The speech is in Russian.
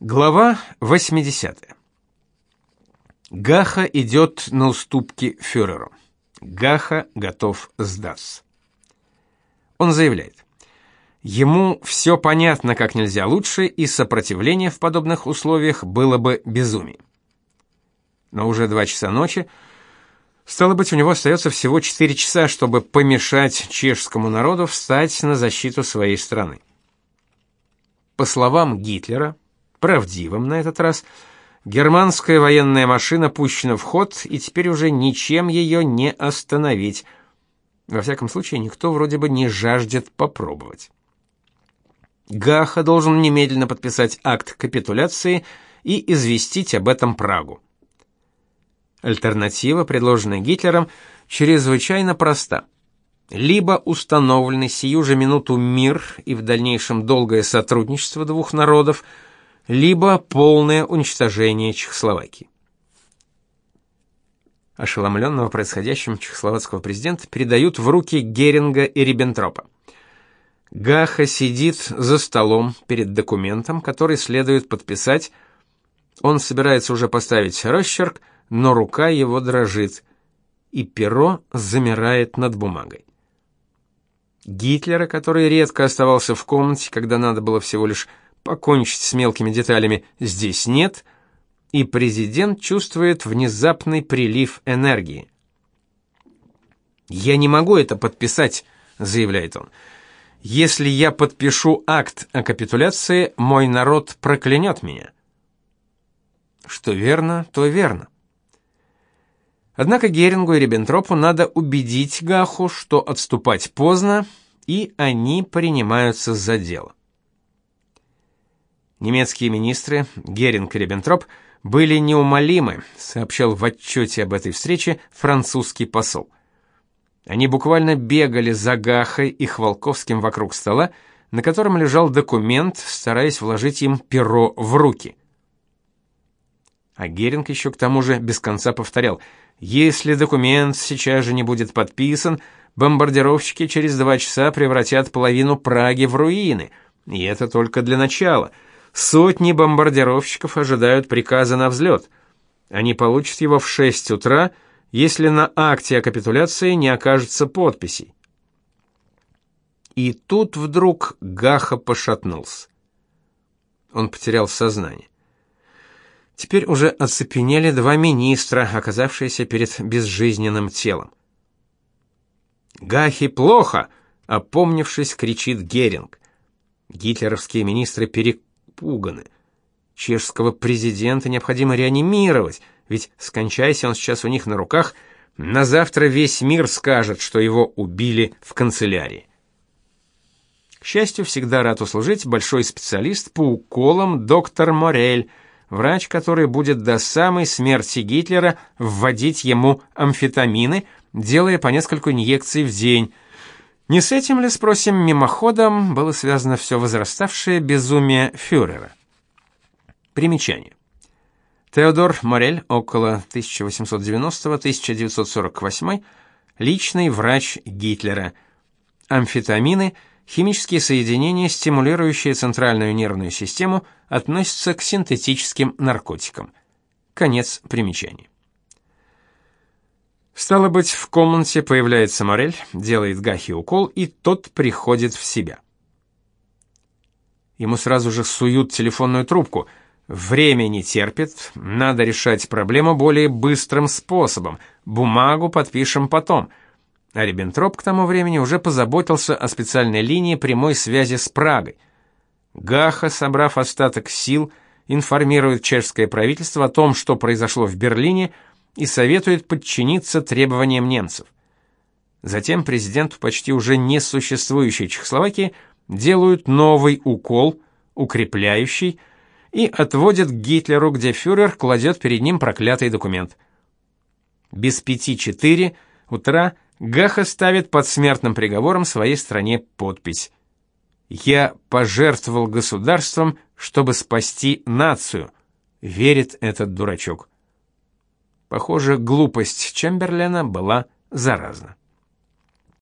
Глава 80. Гаха идет на уступки фюреру. Гаха готов сдаться. Он заявляет: ему все понятно как нельзя лучше, и сопротивление в подобных условиях было бы безумием. Но уже два часа ночи, стало быть, у него остается всего четыре часа, чтобы помешать чешскому народу встать на защиту своей страны. По словам Гитлера, правдивым на этот раз. Германская военная машина пущена в ход, и теперь уже ничем ее не остановить. Во всяком случае, никто вроде бы не жаждет попробовать. Гаха должен немедленно подписать акт капитуляции и известить об этом Прагу. Альтернатива, предложенная Гитлером, чрезвычайно проста. Либо установленный сию же минуту мир и в дальнейшем долгое сотрудничество двух народов – либо полное уничтожение Чехословакии. Ошеломленного происходящим чехословацкого президента передают в руки Геринга и Риббентропа. Гаха сидит за столом перед документом, который следует подписать. Он собирается уже поставить росчерк, но рука его дрожит, и перо замирает над бумагой. Гитлера, который редко оставался в комнате, когда надо было всего лишь покончить с мелкими деталями здесь нет, и президент чувствует внезапный прилив энергии. «Я не могу это подписать», — заявляет он. «Если я подпишу акт о капитуляции, мой народ проклянет меня». Что верно, то верно. Однако Герингу и Риббентропу надо убедить Гаху, что отступать поздно, и они принимаются за дело. Немецкие министры Геринг и Риббентроп были неумолимы, сообщал в отчете об этой встрече французский посол. Они буквально бегали за Гахой и Хвалковским вокруг стола, на котором лежал документ, стараясь вложить им перо в руки. А Геринг еще к тому же без конца повторял: "Если документ сейчас же не будет подписан, бомбардировщики через два часа превратят половину Праги в руины, и это только для начала". Сотни бомбардировщиков ожидают приказа на взлет. Они получат его в 6 утра, если на акте о капитуляции не окажется подписей. И тут вдруг Гаха пошатнулся. Он потерял сознание. Теперь уже оцепенели два министра, оказавшиеся перед безжизненным телом. «Гахи плохо!» — опомнившись, кричит Геринг. Гитлеровские министры перек испуганы. Чешского президента необходимо реанимировать, ведь скончайся он сейчас у них на руках, на завтра весь мир скажет, что его убили в канцелярии. К счастью, всегда рад услужить большой специалист по уколам доктор Морель, врач, который будет до самой смерти Гитлера вводить ему амфетамины, делая по нескольку инъекций в день, не с этим ли, спросим, мимоходом было связано все возраставшее безумие фюрера? Примечание. Теодор Морель, около 1890-1948, личный врач Гитлера. Амфетамины – химические соединения, стимулирующие центральную нервную систему, относятся к синтетическим наркотикам. Конец примечания. Стало быть, в комнате появляется Морель, делает Гахи укол, и тот приходит в себя. Ему сразу же суют телефонную трубку. Время не терпит, надо решать проблему более быстрым способом. Бумагу подпишем потом. А Риббентроп к тому времени уже позаботился о специальной линии прямой связи с Прагой. Гаха, собрав остаток сил, информирует чешское правительство о том, что произошло в Берлине, и советует подчиниться требованиям немцев. Затем президенту почти уже несуществующей Чехословакии делают новый укол, укрепляющий, и отводят к Гитлеру, где фюрер кладет перед ним проклятый документ. Без пяти четыре утра Гаха ставит под смертным приговором своей стране подпись. «Я пожертвовал государством, чтобы спасти нацию», — верит этот дурачок. Похоже, глупость Чемберлена была заразна.